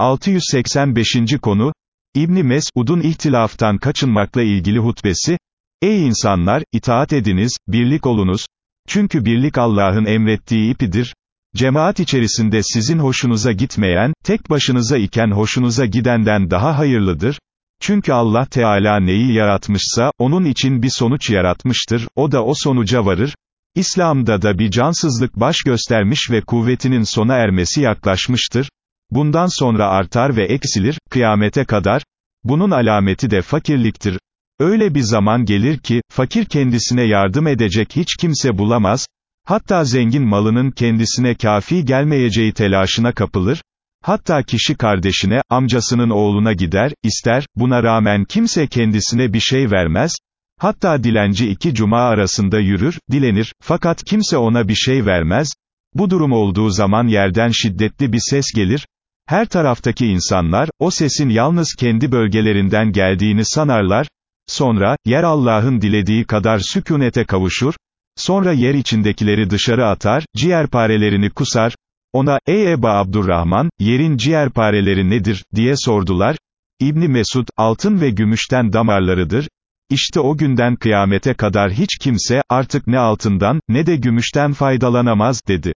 685. konu, İbni Mesud'un ihtilaftan kaçınmakla ilgili hutbesi, Ey insanlar, itaat ediniz, birlik olunuz, çünkü birlik Allah'ın emrettiği ipidir, cemaat içerisinde sizin hoşunuza gitmeyen, tek başınıza iken hoşunuza gidenden daha hayırlıdır, çünkü Allah Teala neyi yaratmışsa, onun için bir sonuç yaratmıştır, o da o sonuca varır, İslam'da da bir cansızlık baş göstermiş ve kuvvetinin sona ermesi yaklaşmıştır, bundan sonra artar ve eksilir, kıyamete kadar, bunun alameti de fakirliktir. Öyle bir zaman gelir ki, fakir kendisine yardım edecek hiç kimse bulamaz, hatta zengin malının kendisine kafi gelmeyeceği telaşına kapılır, hatta kişi kardeşine, amcasının oğluna gider, ister, buna rağmen kimse kendisine bir şey vermez, hatta dilenci iki cuma arasında yürür, dilenir, fakat kimse ona bir şey vermez, bu durum olduğu zaman yerden şiddetli bir ses gelir, her taraftaki insanlar, o sesin yalnız kendi bölgelerinden geldiğini sanarlar, sonra, yer Allah'ın dilediği kadar sükunete kavuşur, sonra yer içindekileri dışarı atar, ciğerparelerini kusar, ona, ey Eba Abdurrahman, yerin ciğerpareleri nedir, diye sordular, İbni Mesud, altın ve gümüşten damarlarıdır, İşte o günden kıyamete kadar hiç kimse, artık ne altından, ne de gümüşten faydalanamaz, dedi.